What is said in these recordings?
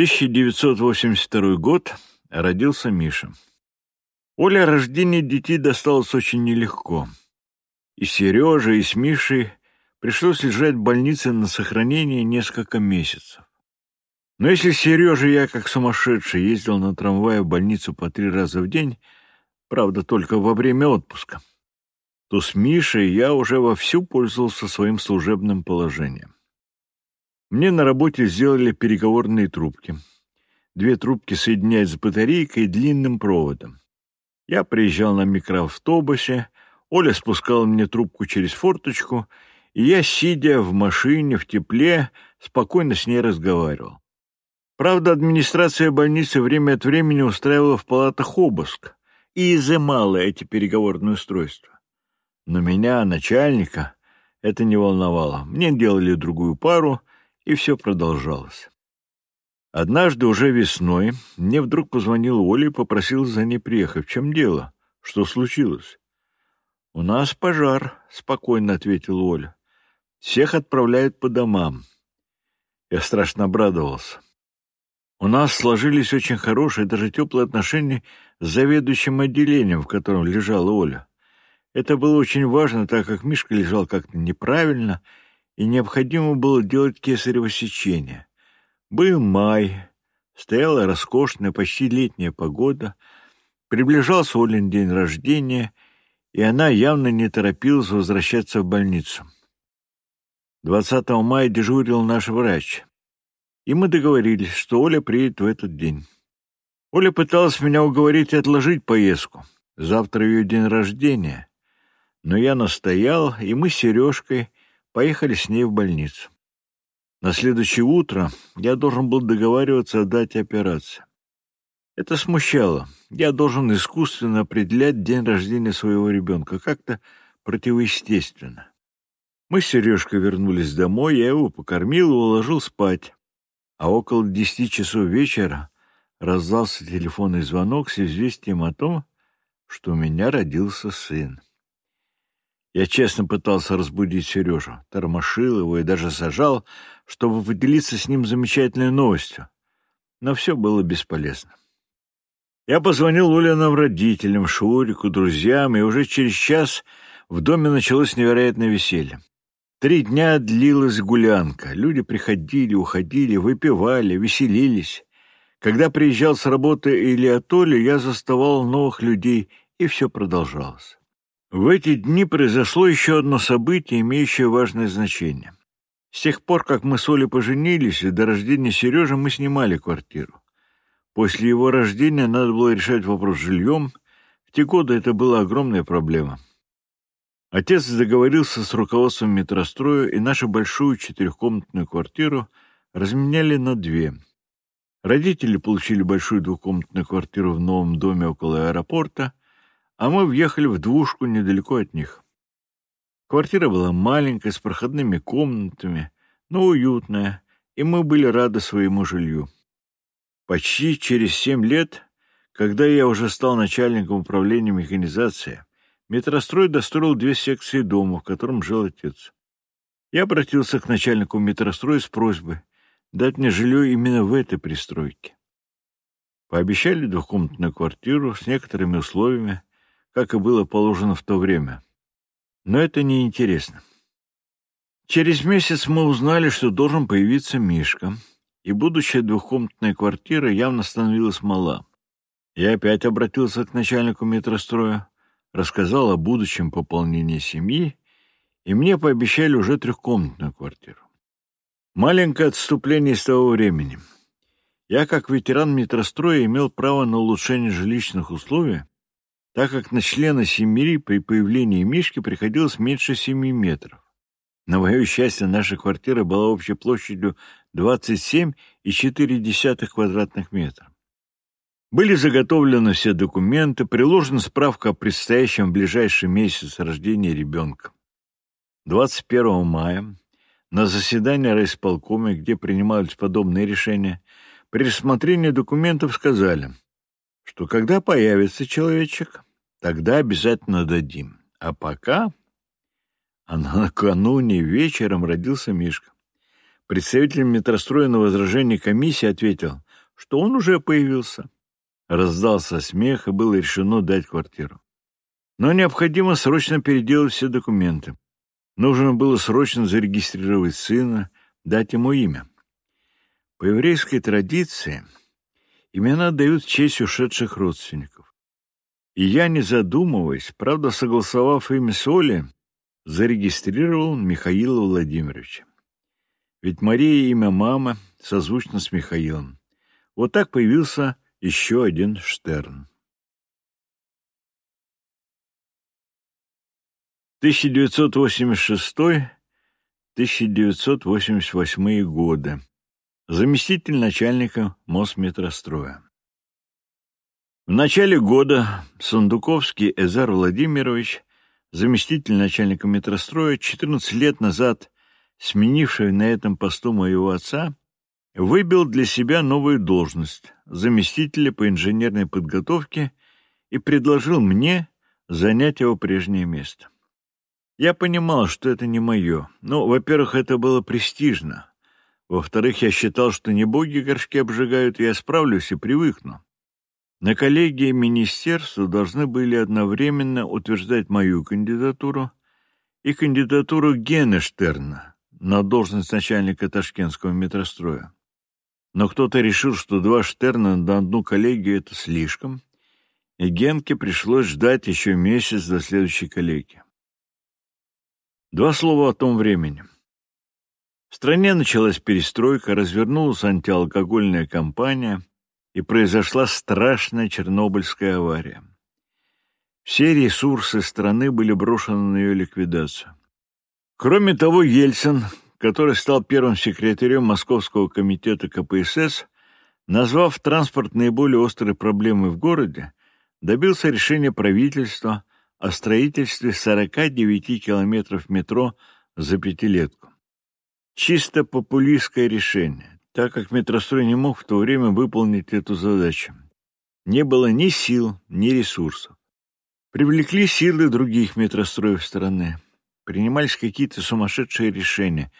1982 год. Родился Миша. Оля рождение детей досталось очень нелегко. И Сереже, и с Мишей пришлось лежать в больнице на сохранении несколько месяцев. Но если Сережа я, как сумасшедший, ездил на трамвае в больницу по три раза в день, правда, только во время отпуска, то с Мишей я уже вовсю пользовался своим служебным положением. Мне на работе сделали переговорные трубки. Две трубки соединяют с батарейкой и длинным проводом. Я приезжал на микроавтобусе, Оля спускала мне трубку через форточку, и я, сидя в машине в тепле, спокойно с ней разговаривал. Правда, администрация больницы время от времени устраивала в палатах обыск и изымала эти переговорные устройства. Но меня, начальника, это не волновало. Мне делали другую пару, и все продолжалось. Однажды уже весной мне вдруг позвонил Оля и попросил за ней приехать. В чем дело? Что случилось? — У нас пожар, — спокойно ответила Оля. — Всех отправляют по домам. Я страшно обрадовался. У нас сложились очень хорошие, даже теплые отношения с заведующим отделением, в котором лежала Оля. Это было очень важно, так как Мишка лежал как-то неправильно, и необходимо было делать кесарево сечение. Был май, стояла роскошная, почти летняя погода, приближался Олин день рождения, и она явно не торопилась возвращаться в больницу. 20 мая дежурил наш врач и мы договорились, что Оля приедет в этот день. Оля пыталась меня уговорить отложить поездку. Завтра ее день рождения. Но я настоял, и мы с Сережкой поехали с ней в больницу. На следующее утро я должен был договариваться о дате операции. Это смущало. Я должен искусственно определять день рождения своего ребенка, как-то противоестественно. Мы с Сережкой вернулись домой, я его покормил и уложил спать а около десяти часов вечера раздался телефонный звонок с известием о том, что у меня родился сын. Я честно пытался разбудить Сережу, тормошил его и даже сажал, чтобы поделиться с ним замечательной новостью. Но все было бесполезно. Я позвонил Улиным родителям, Шурику, друзьям, и уже через час в доме началось невероятное веселье. Три дня длилась гулянка. Люди приходили, уходили, выпивали, веселились. Когда приезжал с работы или от Оли, я заставал новых людей, и все продолжалось. В эти дни произошло еще одно событие, имеющее важное значение. С тех пор, как мы с Олей поженились, и до рождения Сережи мы снимали квартиру. После его рождения надо было решать вопрос с жильем. В те годы это была огромная проблема. Отец договорился с руководством метростроя, и нашу большую четырехкомнатную квартиру разменяли на две. Родители получили большую двухкомнатную квартиру в новом доме около аэропорта, а мы въехали в двушку недалеко от них. Квартира была маленькая, с проходными комнатами, но уютная, и мы были рады своему жилью. Почти через семь лет, когда я уже стал начальником управления механизации, Метрострой достроил две секции дома, в котором жил отец. Я обратился к начальнику метростроя с просьбой дать мне жилье именно в этой пристройке. Пообещали двухкомнатную квартиру с некоторыми условиями, как и было положено в то время. Но это не интересно. Через месяц мы узнали, что должен появиться Мишка, и будущая двухкомнатная квартира явно становилась мала. Я опять обратился к начальнику метростроя рассказал о будущем пополнении семьи, и мне пообещали уже трехкомнатную квартиру. Маленькое отступление с того времени. Я, как ветеран метростроя, имел право на улучшение жилищных условий, так как на члена семьи при появлении Мишки приходилось меньше семи метров. На мое счастье, наша квартира была общей площадью 27,4 квадратных метра. Были заготовлены все документы, приложена справка о предстоящем в ближайший месяц рождения ребенка. 21 мая на заседании райисполкома, где принимались подобные решения, при рассмотрении документов сказали, что когда появится человечек, тогда обязательно дадим. А пока... А накануне вечером родился Мишка. Представитель метростроя на возражение комиссии ответил — что он уже появился. Раздался смех, и было решено дать квартиру. Но необходимо срочно переделать все документы. Нужно было срочно зарегистрировать сына, дать ему имя. По еврейской традиции имена дают в честь ушедших родственников. И я, не задумываясь, правда, согласовав имя с Олей, зарегистрировал Михаила Владимировича. Ведь Мария имя мамы созвучно с Михаилом. Вот так появился еще один Штерн. 1986-1988 годы. Заместитель начальника Мосметростроя. В начале года Сундуковский Эзар Владимирович, заместитель начальника метростроя, 14 лет назад сменивший на этом посту моего отца, выбил для себя новую должность заместителя по инженерной подготовке и предложил мне занять его прежнее место. Я понимал, что это не мое. Ну, во-первых, это было престижно. Во-вторых, я считал, что не боги горшки обжигают, я справлюсь и привыкну. На коллегии министерства должны были одновременно утверждать мою кандидатуру и кандидатуру Гена Штерна на должность начальника ташкентского метростроя. Но кто-то решил, что два Штерна на одну коллегию — это слишком, и Генке пришлось ждать еще месяц до следующей коллегии. Два слова о том времени. В стране началась перестройка, развернулась антиалкогольная кампания, и произошла страшная Чернобыльская авария. Все ресурсы страны были брошены на ее ликвидацию. Кроме того, Ельцин, который стал первым секретарем Московского комитета КПСС, назвав транспорт наиболее острой проблемой в городе, добился решения правительства о строительстве 49 километров метро за пятилетку. Чисто популистское решение, так как метрострой не мог в то время выполнить эту задачу. Не было ни сил, ни ресурсов. Привлекли силы других метростроев страны. Принимались какие-то сумасшедшие решения,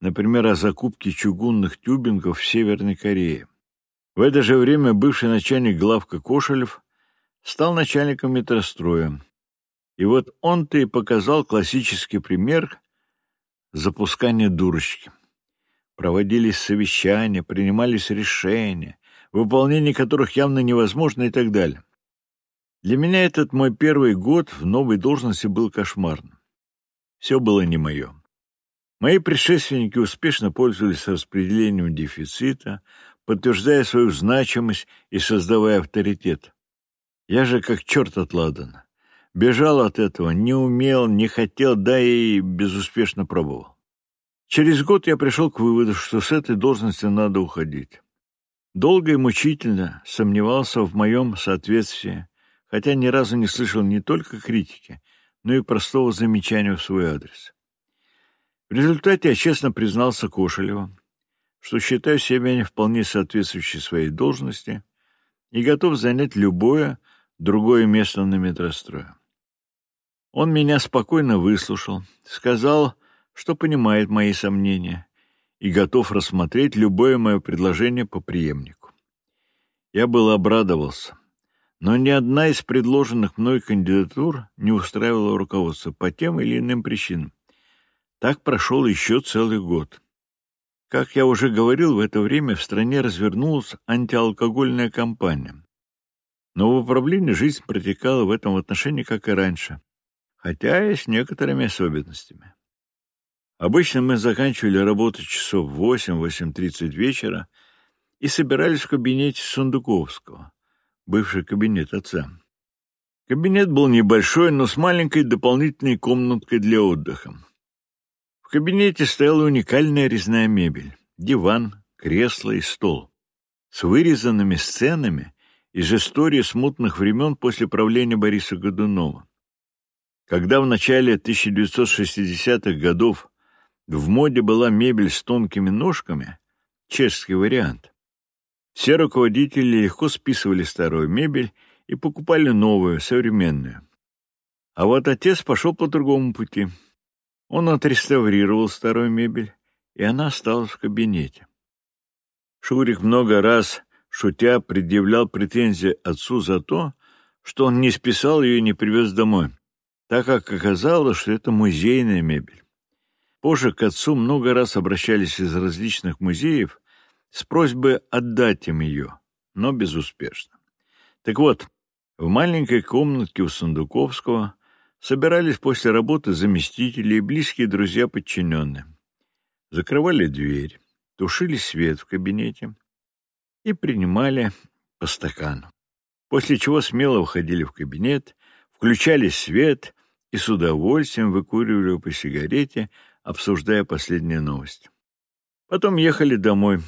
например, о закупке чугунных тюбингов в Северной Корее. В это же время бывший начальник главка Кошелев стал начальником метростроя, и вот он-то и показал классический пример запускания дурочки. Проводились совещания, принимались решения, выполнение которых явно невозможно и так далее. Для меня этот мой первый год в новой должности был кошмарным. Все было не мое. Мои предшественники успешно пользовались распределением дефицита, подтверждая свою значимость и создавая авторитет. Я же как черт от ладана. Бежал от этого, не умел, не хотел, да и безуспешно пробовал. Через год я пришел к выводу, что с этой должности надо уходить. Долго и мучительно сомневался в моем соответствии, хотя ни разу не слышал не только критики, но и простого замечания в свой адрес. В результате я честно признался Кошелеву, что считаю себя не вполне соответствующей своей должности и готов занять любое другое место на метрострое. Он меня спокойно выслушал, сказал, что понимает мои сомнения и готов рассмотреть любое мое предложение по преемнику. Я был обрадовался, но ни одна из предложенных мной кандидатур не устраивала руководство по тем или иным причинам. Так прошел еще целый год. Как я уже говорил, в это время в стране развернулась антиалкогольная кампания. Но в управлении жизнь протекала в этом отношении, как и раньше хотя и с некоторыми особенностями. Обычно мы заканчивали работу часов в 8-8.30 вечера и собирались в кабинете Сундуковского, бывший кабинет отца. Кабинет был небольшой, но с маленькой дополнительной комнаткой для отдыха. В кабинете стояла уникальная резная мебель — диван, кресло и стол с вырезанными сценами из истории смутных времен после правления Бориса Годунова. Когда в начале 1960-х годов в моде была мебель с тонкими ножками, чешский вариант, все руководители легко списывали старую мебель и покупали новую, современную. А вот отец пошел по другому пути. Он отреставрировал старую мебель, и она осталась в кабинете. Шурик много раз шутя, предъявлял претензии отцу за то, что он не списал ее и не привез домой, так как оказалось, что это музейная мебель. Позже к отцу много раз обращались из различных музеев с просьбой отдать им ее, но безуспешно. Так вот, в маленькой комнатке у Сундуковского собирались после работы заместители и близкие друзья подчиненные. Закрывали дверь, тушили свет в кабинете и принимали по стакану. После чего смело входили в кабинет, включали свет и с удовольствием выкуривали по сигарете, обсуждая последние новости. Потом ехали домой,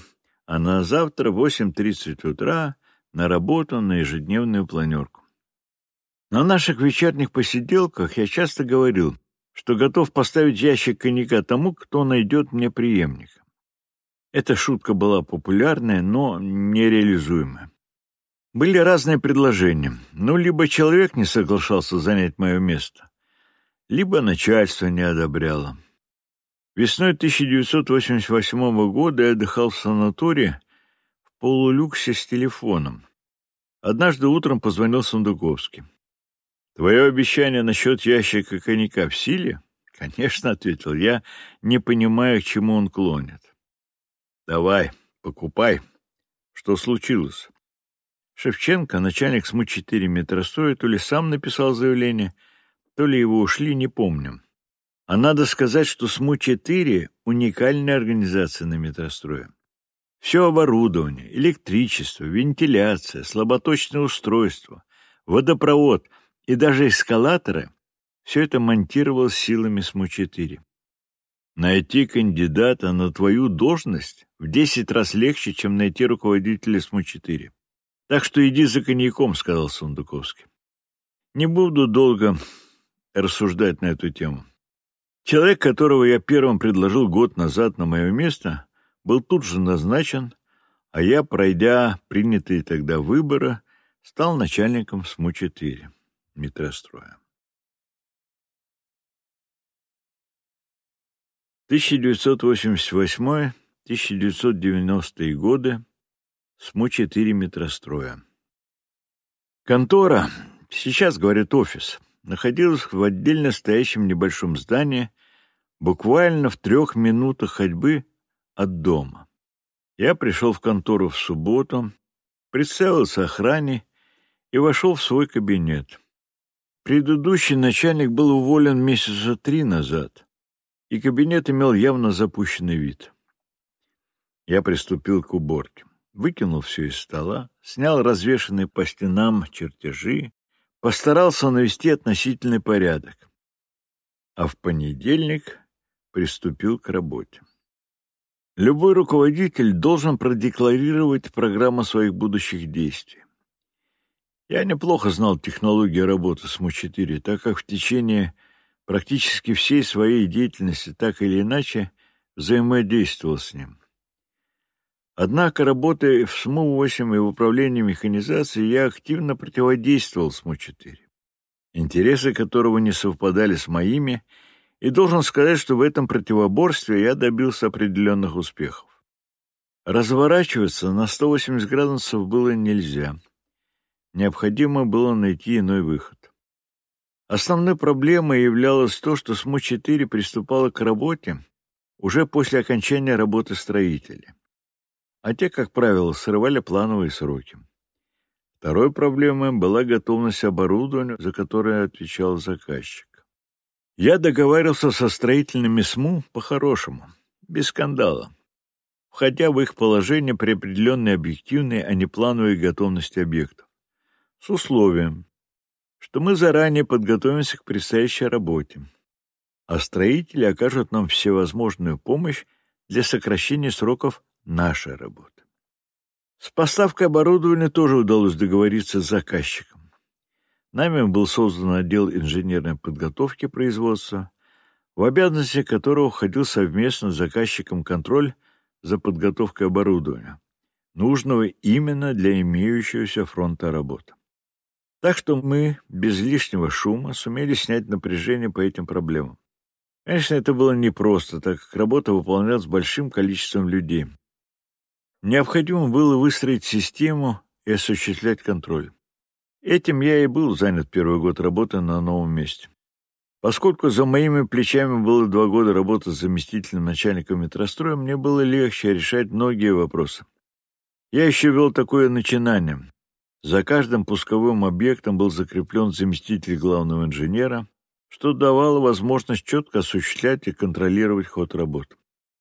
а на завтра в 8.30 утра на работу на ежедневную планерку. На наших вечерних посиделках я часто говорил, что готов поставить ящик коньяка тому, кто найдет мне преемника. Эта шутка была популярная, но нереализуемая. Были разные предложения, но либо человек не соглашался занять мое место, либо начальство не одобряло. Весной 1988 года я отдыхал в санатории в полулюксе с телефоном. Однажды утром позвонил Сундуковский. «Твое обещание насчет ящика коньяка в силе?» «Конечно», — ответил я, не понимая, к чему он клонит. «Давай, покупай. Что случилось?» Шевченко, начальник СМУ-4 метростроя, то ли сам написал заявление, то ли его ушли, не помню. А надо сказать, что СМУ-4 — уникальная организация на метрострое. Все оборудование, электричество, вентиляция, слаботочное устройство, водопровод и даже эскалаторы — все это монтировалось силами СМУ-4. Найти кандидата на твою должность в 10 раз легче, чем найти руководителя СМУ-4. Так что иди за коньяком, — сказал Сундуковский. Не буду долго рассуждать на эту тему. Человек, которого я первым предложил год назад на мое место, был тут же назначен, а я, пройдя принятые тогда выборы, стал начальником СМУ-4 метростроя. 1988-1990 годы СМУ-4 метростроя. Контора, сейчас говорят офис, находилась в отдельно стоящем небольшом здании, буквально в трех минутах ходьбы от дома. Я пришел в контору в субботу, представился охране и вошел в свой кабинет. Предыдущий начальник был уволен месяца три назад, и кабинет имел явно запущенный вид. Я приступил к уборке, выкинул все из стола, снял развешанные по стенам чертежи, постарался навести относительный порядок. А в понедельник приступил к работе. Любой руководитель должен продекларировать программу своих будущих действий. Я неплохо знал технологии работы с МУ-4, так как в течение практически всей своей деятельности так или иначе взаимодействовал с ним. Однако, работая в СМУ-8 и в управлении механизацией, я активно противодействовал СМУ-4, интересы которого не совпадали с моими – и должен сказать, что в этом противоборстве я добился определенных успехов. Разворачиваться на 180 градусов было нельзя. Необходимо было найти иной выход. Основной проблемой являлось то, что СМУ-4 приступала к работе уже после окончания работы строителей. А те, как правило, срывали плановые сроки. Второй проблемой была готовность оборудования, за которое отвечал заказчик. Я договаривался со строительными СМУ по-хорошему, без скандала, входя в их положение при определенной объективной, а не плановой готовности объектов, с условием, что мы заранее подготовимся к предстоящей работе, а строители окажут нам всевозможную помощь для сокращения сроков нашей работы. С поставкой оборудования тоже удалось договориться с заказчиком. Нами был создан отдел инженерной подготовки производства, в обязанности которого входил совместно с заказчиком контроль за подготовкой оборудования, нужного именно для имеющегося фронта работы. Так что мы без лишнего шума сумели снять напряжение по этим проблемам. Конечно, это было непросто, так как работа выполнялась большим количеством людей. Необходимо было выстроить систему и осуществлять контроль. Этим я и был занят первый год работы на новом месте. Поскольку за моими плечами было два года работы с заместителем начальника метростроя, мне было легче решать многие вопросы. Я еще вел такое начинание. За каждым пусковым объектом был закреплен заместитель главного инженера, что давало возможность четко осуществлять и контролировать ход работ.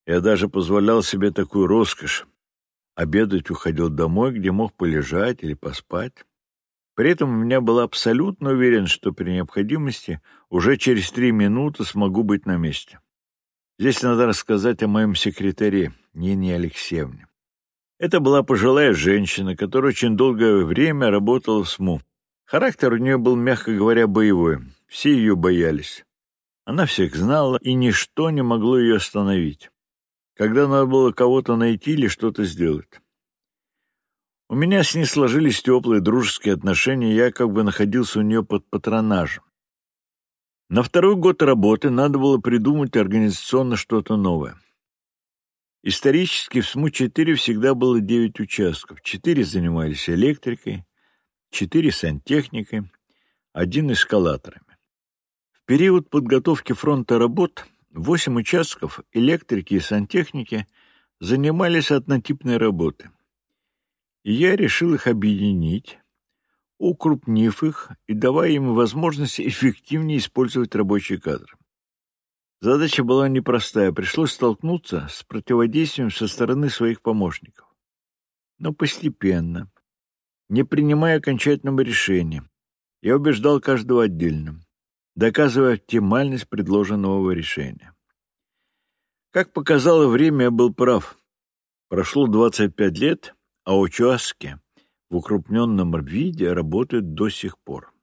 Я даже позволял себе такую роскошь. Обедать уходил домой, где мог полежать или поспать. При этом у меня был абсолютно уверен, что при необходимости уже через три минуты смогу быть на месте. Здесь надо рассказать о моем секретаре, Нине Алексеевне. Это была пожилая женщина, которая очень долгое время работала в СМУ. Характер у нее был, мягко говоря, боевой. Все ее боялись. Она всех знала, и ничто не могло ее остановить, когда надо было кого-то найти или что-то сделать. У меня с ней сложились теплые дружеские отношения, я как бы находился у нее под патронажем. На второй год работы надо было придумать организационно что-то новое. Исторически в СМУ-4 всегда было 9 участков. Четыре занимались электрикой, четыре сантехникой, один эскалаторами. В период подготовки фронта работ восемь участков электрики и сантехники занимались однотипной работой. И я решил их объединить, укрупнив их и давая им возможность эффективнее использовать рабочие кадры. Задача была непростая, пришлось столкнуться с противодействием со стороны своих помощников. Но постепенно, не принимая окончательного решения, я убеждал каждого отдельно, доказывая оптимальность предложенного решения. Как показало время, я был прав. Прошло 25 лет, а участки в укрупненном виде работают до сих пор.